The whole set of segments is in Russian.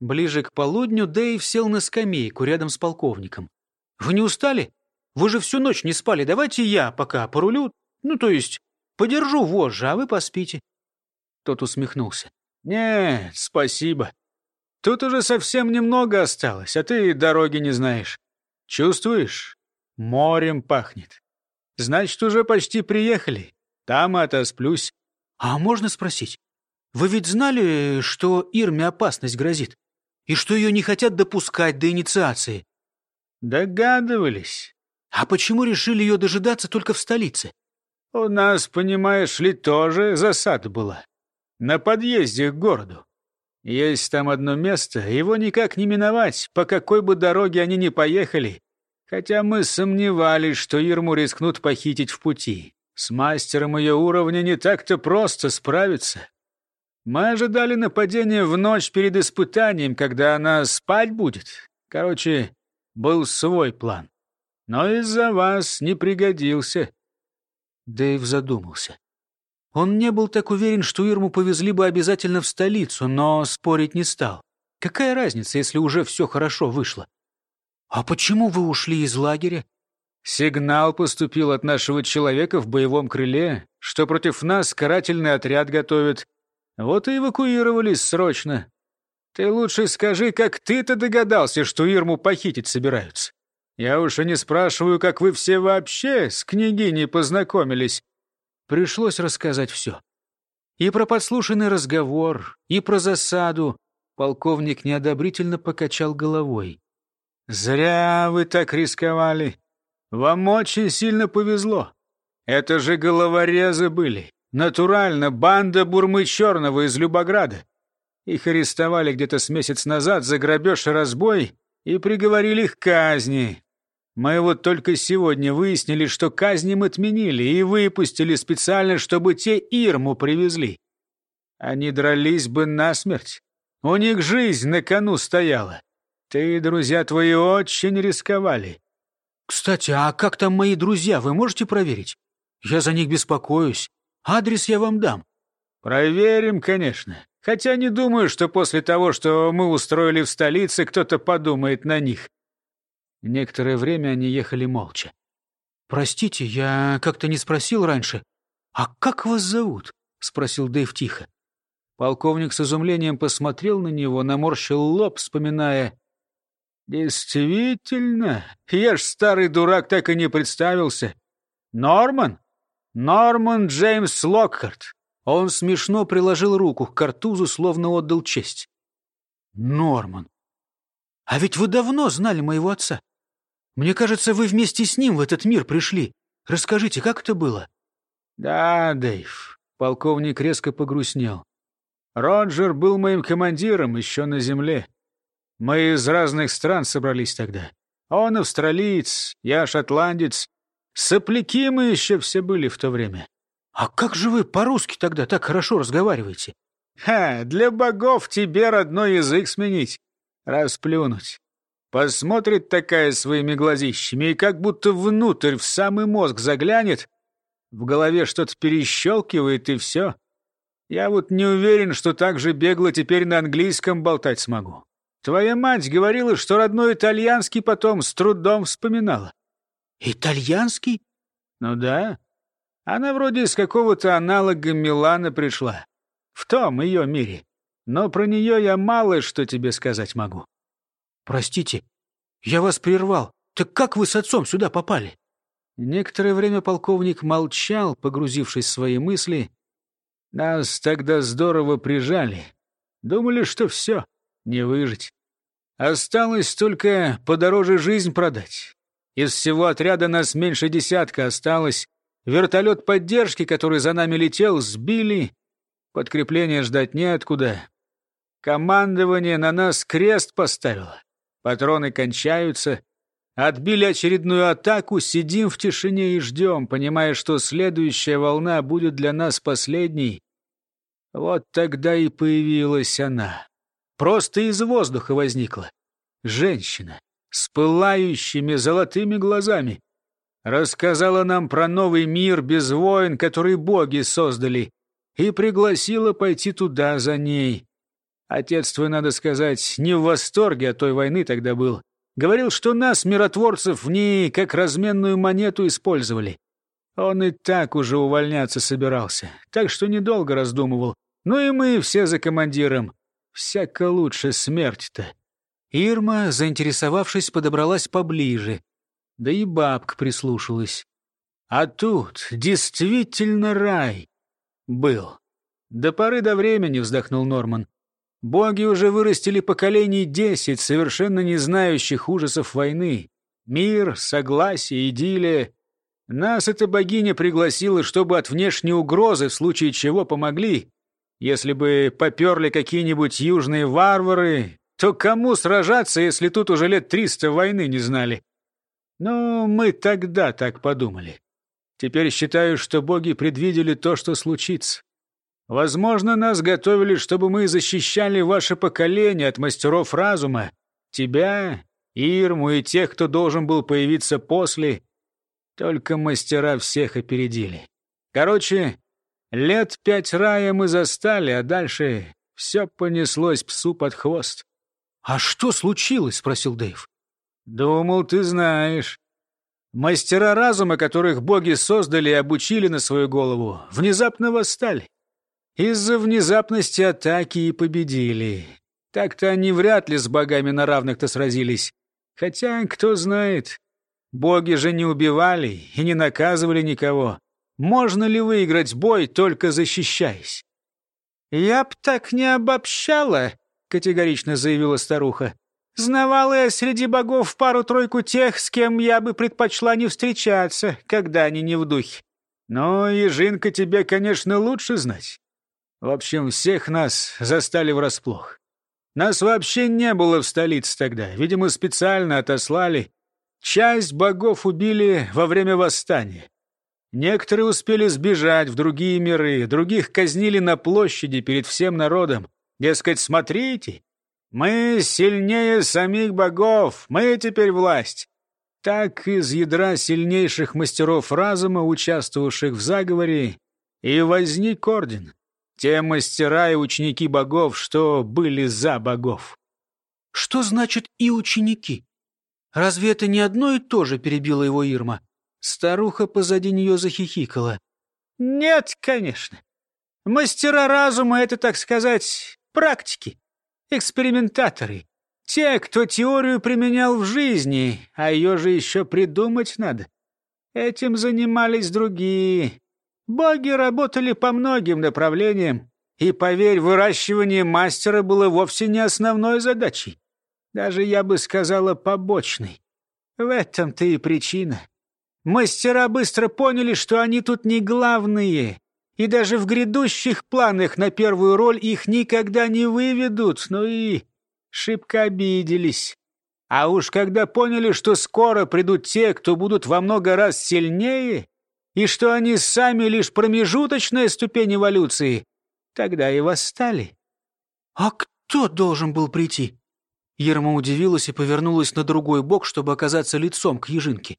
Ближе к полудню Дэйв сел на скамейку рядом с полковником. «Вы не устали? Вы же всю ночь не спали. Давайте я пока порулю, ну, то есть подержу вожжи, а вы поспите». Тот усмехнулся. «Нет, спасибо. Тут уже совсем немного осталось, а ты дороги не знаешь. Чувствуешь? Морем пахнет. Значит, уже почти приехали. Там отосплюсь. А можно спросить? Вы ведь знали, что Ирме опасность грозит? И что ее не хотят допускать до инициации? Догадывались. А почему решили ее дожидаться только в столице? У нас, понимаешь ли, тоже засада была. На подъезде к городу. Есть там одно место, его никак не миновать, по какой бы дороге они ни поехали. Хотя мы сомневались, что Ирму рискнут похитить в пути. С мастером ее уровня не так-то просто справиться. Мы ожидали нападения в ночь перед испытанием, когда она спать будет. Короче, был свой план. Но из-за вас не пригодился. Дэйв задумался. Он не был так уверен, что Ирму повезли бы обязательно в столицу, но спорить не стал. Какая разница, если уже все хорошо вышло? «А почему вы ушли из лагеря?» «Сигнал поступил от нашего человека в боевом крыле, что против нас карательный отряд готовит. Вот и эвакуировались срочно. Ты лучше скажи, как ты-то догадался, что Ирму похитить собираются? Я уж и не спрашиваю, как вы все вообще с княгиней познакомились». Пришлось рассказать все. И про подслушанный разговор, и про засаду. Полковник неодобрительно покачал головой. «Зря вы так рисковали. Вам очень сильно повезло. Это же головорезы были. Натурально, банда Бурмы Черного из Любограда. Их арестовали где-то с месяц назад за грабеж и разбой и приговорили к казни. Мы вот только сегодня выяснили, что казни им отменили и выпустили специально, чтобы те Ирму привезли. Они дрались бы насмерть. У них жизнь на кону стояла. Ты и друзья твои очень рисковали. Кстати, а как там мои друзья, вы можете проверить? Я за них беспокоюсь. Адрес я вам дам. Проверим, конечно. Хотя не думаю, что после того, что мы устроили в столице, кто-то подумает на них. Некоторое время они ехали молча. «Простите, я как-то не спросил раньше. А как вас зовут?» — спросил Дэйв тихо. Полковник с изумлением посмотрел на него, наморщил лоб, вспоминая. «Действительно, я ж старый дурак так и не представился. Норман? Норман Джеймс Локхарт». Он смешно приложил руку к картузу, словно отдал честь. «Норман, а ведь вы давно знали моего отца. Мне кажется, вы вместе с ним в этот мир пришли. Расскажите, как это было?» «Да, Дэйв», — полковник резко погрустнел. «Роджер был моим командиром еще на земле. Мы из разных стран собрались тогда. Он австралиец, я шотландец. Сопляки мы еще все были в то время. А как же вы по-русски тогда так хорошо разговариваете? Ха, для богов тебе родной язык сменить. Расплюнуть. Посмотрит такая своими глазищами и как будто внутрь, в самый мозг заглянет. В голове что-то перещелкивает, и все. Я вот не уверен, что так же бегло теперь на английском болтать смогу. Твоя мать говорила, что родной итальянский потом с трудом вспоминала. Итальянский? Ну да. Она вроде из какого-то аналога Милана пришла. В том ее мире. Но про нее я мало что тебе сказать могу. Простите, я вас прервал. Так как вы с отцом сюда попали? Некоторое время полковник молчал, погрузившись в свои мысли. Нас тогда здорово прижали. Думали, что все не выжить. Осталось только подороже жизнь продать. Из всего отряда нас меньше десятка осталось. Вертолет поддержки, который за нами летел, сбили. Подкрепления ждать неоткуда. Командование на нас крест поставило. Патроны кончаются. Отбили очередную атаку, сидим в тишине и ждем, понимая, что следующая волна будет для нас последней. Вот тогда и появилась она. Просто из воздуха возникла. Женщина с пылающими золотыми глазами. Рассказала нам про новый мир без войн, который боги создали, и пригласила пойти туда за ней. Отец твой, надо сказать, не в восторге от той войны тогда был. Говорил, что нас, миротворцев, в ней как разменную монету использовали. Он и так уже увольняться собирался, так что недолго раздумывал. Ну и мы все за командиром. Всяко лучше смерть-то. Ирма, заинтересовавшись, подобралась поближе. Да и бабка прислушалась. А тут действительно рай был. До поры до времени, вздохнул Норман. Боги уже вырастили поколений десять, совершенно не знающих ужасов войны. Мир, согласие, идиллия. Нас эта богиня пригласила, чтобы от внешней угрозы, в случае чего, помогли. Если бы поперли какие-нибудь южные варвары, то кому сражаться, если тут уже лет триста войны не знали? Но мы тогда так подумали. Теперь считаю, что боги предвидели то, что случится. Возможно, нас готовили, чтобы мы защищали ваше поколение от мастеров разума, тебя, Ирму и тех, кто должен был появиться после. Только мастера всех опередили. Короче, лет пять рая мы застали, а дальше все понеслось псу под хвост. «А что случилось?» — спросил Дэйв. «Думал, ты знаешь. Мастера разума, которых боги создали и обучили на свою голову, внезапно восстали. Из-за внезапности атаки и победили. Так-то они вряд ли с богами на равных-то сразились. Хотя, кто знает, боги же не убивали и не наказывали никого. Можно ли выиграть бой, только защищаясь? «Я б так не обобщала», — категорично заявила старуха. «Знавала я среди богов пару-тройку тех, с кем я бы предпочла не встречаться, когда они не в духе. Но, Ежинка, тебе, конечно, лучше знать. В общем, всех нас застали врасплох. Нас вообще не было в столице тогда. Видимо, специально отослали. Часть богов убили во время восстания. Некоторые успели сбежать в другие миры, других казнили на площади перед всем народом. Дескать, смотрите, мы сильнее самих богов, мы теперь власть. Так из ядра сильнейших мастеров разума, участвовавших в заговоре, и возник орден. Те мастера и ученики богов, что были за богов. Что значит «и ученики»? Разве это не одно и то же, перебила его Ирма? Старуха позади нее захихикала. Нет, конечно. Мастера разума — это, так сказать, практики, экспериментаторы. Те, кто теорию применял в жизни, а ее же еще придумать надо. Этим занимались другие. Боги работали по многим направлениям, и, поверь, выращивание мастера было вовсе не основной задачей. Даже, я бы сказала, побочной. В этом-то и причина. Мастера быстро поняли, что они тут не главные, и даже в грядущих планах на первую роль их никогда не выведут, ну и шибко обиделись. А уж когда поняли, что скоро придут те, кто будут во много раз сильнее, и что они сами лишь промежуточная ступень эволюции, тогда и восстали. «А кто должен был прийти?» Ерма удивилась и повернулась на другой бок, чтобы оказаться лицом к ежинке.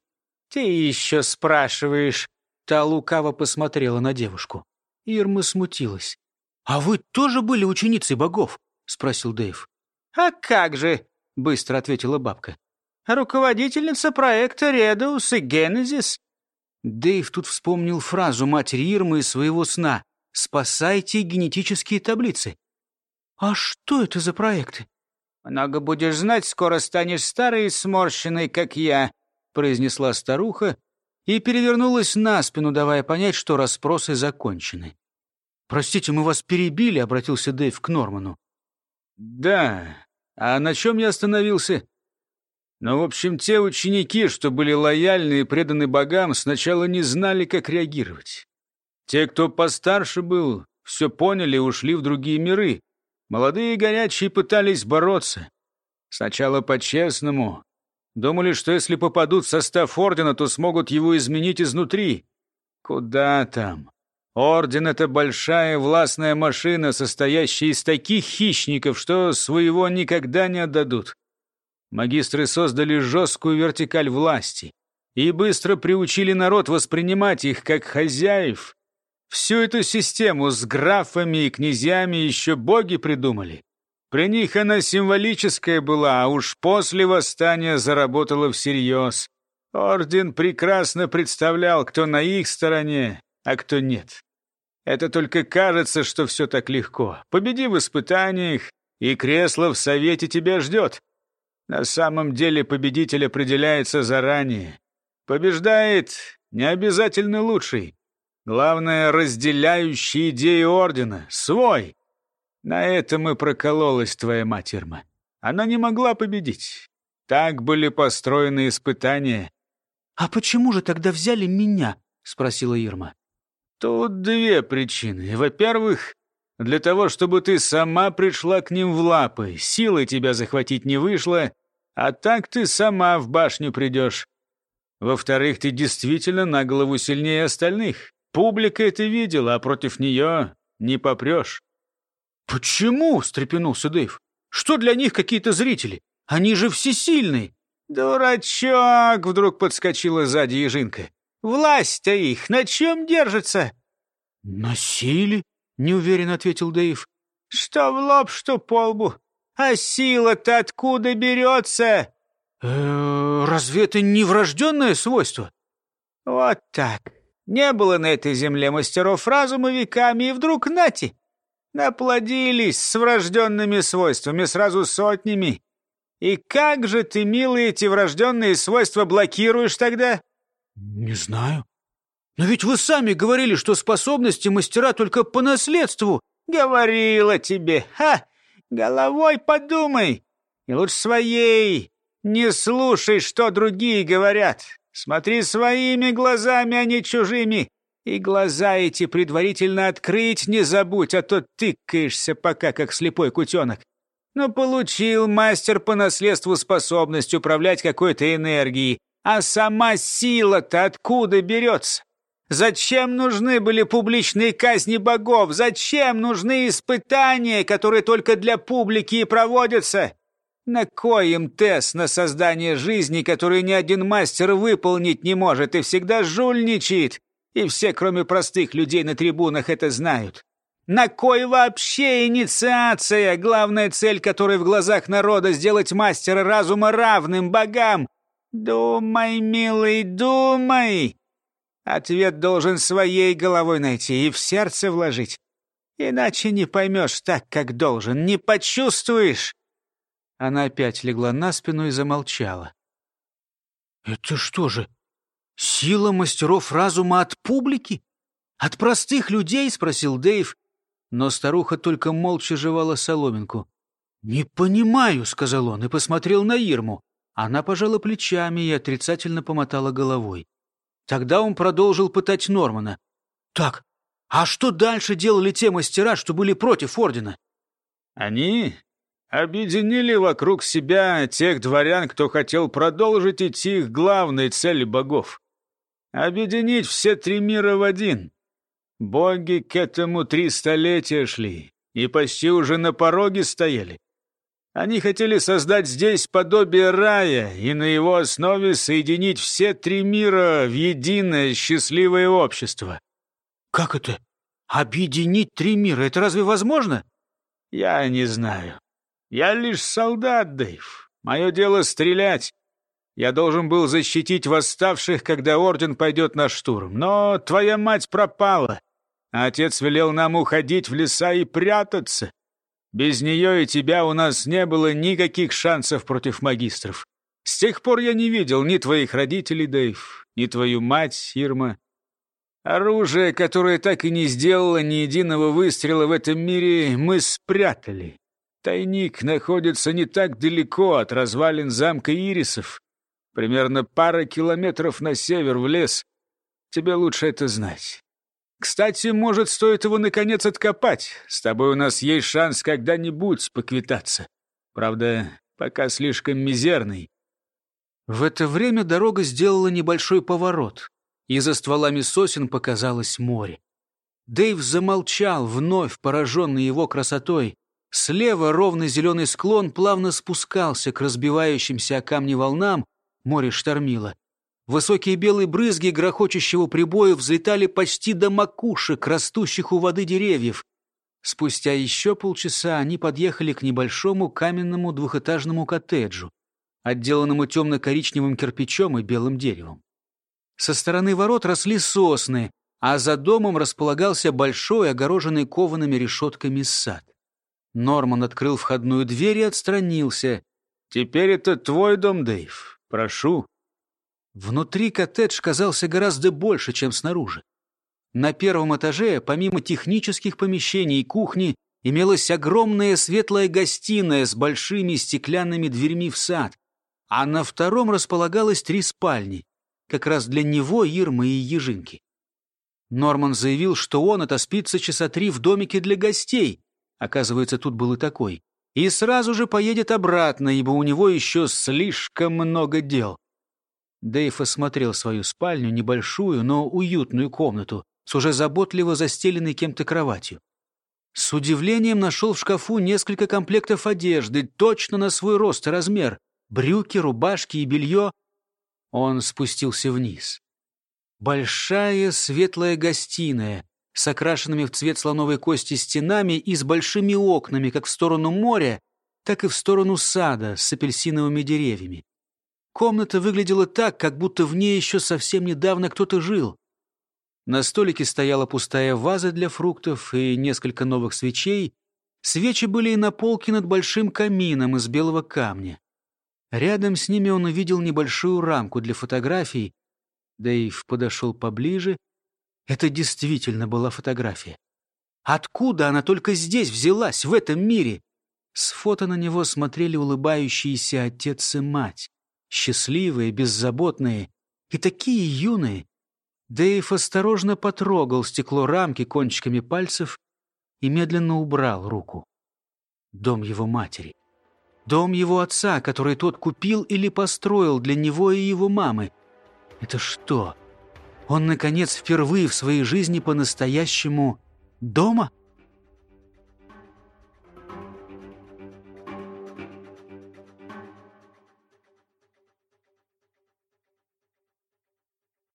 «Ты еще спрашиваешь?» Та лукаво посмотрела на девушку. Ирма смутилась. «А вы тоже были ученицей богов?» — спросил Дэйв. «А как же?» — быстро ответила бабка. «Руководительница проекта «Редеус» и «Генезис» Дэйв тут вспомнил фразу матери Ирмы из своего сна «Спасайте генетические таблицы». «А что это за проекты?» «Много будешь знать, скоро станешь старой и сморщенной, как я», — произнесла старуха и перевернулась на спину, давая понять, что расспросы закончены. «Простите, мы вас перебили», — обратился Дэйв к Норману. «Да. А на чем я остановился?» Но, в общем, те ученики, что были лояльны и преданы богам, сначала не знали, как реагировать. Те, кто постарше был, все поняли и ушли в другие миры. Молодые и горячие пытались бороться. Сначала по-честному. Думали, что если попадут в состав ордена, то смогут его изменить изнутри. Куда там? Орден — это большая властная машина, состоящая из таких хищников, что своего никогда не отдадут. Магистры создали жесткую вертикаль власти и быстро приучили народ воспринимать их как хозяев. Всю эту систему с графами и князьями еще боги придумали. При них она символическая была, а уж после восстания заработала всерьез. Орден прекрасно представлял, кто на их стороне, а кто нет. Это только кажется, что все так легко. Победи в испытаниях, и кресло в совете тебя ждет. На самом деле победитель определяется заранее. Побеждает не обязательно лучший. Главное, разделяющий идеи ордена, свой. На этом и прокололась твоя мать, Ирма. Она не могла победить. Так были построены испытания. «А почему же тогда взяли меня?» — спросила Ирма. «Тут две причины. Во-первых, для того, чтобы ты сама пришла к ним в лапы. Силой тебя захватить не вышло, а так ты сама в башню придешь. Во-вторых, ты действительно на голову сильнее остальных. Публика это видела, а против нее не попрешь». «Почему?» — встрепенулся Дэйв. «Что для них какие-то зрители? Они же всесильные!» «Дурачок!» — вдруг подскочила сзади ежинка. «Власть-то их на чем держится?» «На силе?» — неуверенно ответил Дэйв. «Что в лоб, что по лбу. А сила-то откуда берется?» э разве это не врожденное свойство?» «Вот так. Не было на этой земле мастеров разума веками, и вдруг нати. Наплодились с врожденными свойствами, сразу сотнями. И как же ты, милый, эти врожденные свойства блокируешь тогда? Не знаю. Но ведь вы сами говорили, что способности мастера только по наследству. Говорила тебе. Ха! Головой подумай. И лучше своей. Не слушай, что другие говорят. Смотри своими глазами, а не чужими. И глаза эти предварительно открыть не забудь, а то тыкаешься пока, как слепой кутенок. Но получил мастер по наследству способность управлять какой-то энергией. А сама сила-то откуда берется? Зачем нужны были публичные казни богов? Зачем нужны испытания, которые только для публики и проводятся? На кой им тест на создание жизни, который ни один мастер выполнить не может и всегда жульничает? И все, кроме простых людей на трибунах, это знают. На кой вообще инициация, главная цель которой в глазах народа сделать мастера разума равным богам? Думай, милый, думай. Ответ должен своей головой найти и в сердце вложить. Иначе не поймешь так, как должен, не почувствуешь. Она опять легла на спину и замолчала. «Это что же, сила мастеров разума от публики? От простых людей?» — спросил Дэйв, но старуха только молча жевала соломинку. «Не понимаю», — сказал он и посмотрел на Ирму. Она пожала плечами и отрицательно помотала головой. Тогда он продолжил пытать Нормана. «Так, а что дальше делали те мастера, что были против Ордена?» «Они объединили вокруг себя тех дворян, кто хотел продолжить идти к главной цели богов. Объединить все три мира в один. Боги к этому три столетия шли и почти уже на пороге стояли. Они хотели создать здесь подобие рая и на его основе соединить все три мира в единое счастливое общество. Как это? Объединить три мира? Это разве возможно? Я не знаю. Я лишь солдат, Дэйв. Мое дело стрелять. Я должен был защитить восставших, когда орден пойдет на штурм. Но твоя мать пропала. Отец велел нам уходить в леса и прятаться. Без нее и тебя у нас не было никаких шансов против магистров. С тех пор я не видел ни твоих родителей, Дэйв, ни твою мать, Ирма. Оружие, которое так и не сделало ни единого выстрела в этом мире, мы спрятали. Тайник находится не так далеко от развалин замка Ирисов. Примерно пара километров на север в лес. Тебе лучше это знать. Кстати, может, стоит его наконец откопать. С тобой у нас есть шанс когда-нибудь поквитаться. Правда, пока слишком мизерный. В это время дорога сделала небольшой поворот, и за стволами сосен показалось море. Дэйв замолчал, вновь пораженный его красотой. Слева ровный зеленый склон плавно спускался к разбивающимся о камни волнам, море штормило. Высокие белые брызги грохочущего прибоя взлетали почти до макушек растущих у воды деревьев. Спустя еще полчаса они подъехали к небольшому каменному двухэтажному коттеджу, отделанному темно-коричневым кирпичом и белым деревом. Со стороны ворот росли сосны, а за домом располагался большой, огороженный коваными решетками сад. Норман открыл входную дверь и отстранился. «Теперь это твой дом, Дэйв. Прошу». Внутри коттедж казался гораздо больше, чем снаружи. На первом этаже, помимо технических помещений и кухни, имелась огромная светлая гостиная с большими стеклянными дверьми в сад, а на втором располагалось три спальни, как раз для него, Ирмы и Ежинки. Норман заявил, что он отоспится часа три в домике для гостей, оказывается, тут был и такой, и сразу же поедет обратно, ибо у него еще слишком много дел. Дэйв осмотрел свою спальню, небольшую, но уютную комнату, с уже заботливо застеленной кем-то кроватью. С удивлением нашел в шкафу несколько комплектов одежды, точно на свой рост и размер. Брюки, рубашки и белье. Он спустился вниз. Большая светлая гостиная с окрашенными в цвет слоновой кости стенами и с большими окнами как в сторону моря, так и в сторону сада с апельсиновыми деревьями. Комната выглядела так, как будто в ней еще совсем недавно кто-то жил. На столике стояла пустая ваза для фруктов и несколько новых свечей. Свечи были и на полке над большим камином из белого камня. Рядом с ними он увидел небольшую рамку для фотографий. Дэйв подошел поближе. Это действительно была фотография. Откуда она только здесь взялась, в этом мире? С фото на него смотрели улыбающиеся отец и мать. Счастливые, беззаботные и такие юные. Дэйв осторожно потрогал стекло рамки кончиками пальцев и медленно убрал руку. Дом его матери. Дом его отца, который тот купил или построил для него и его мамы. Это что? Он, наконец, впервые в своей жизни по-настоящему дома?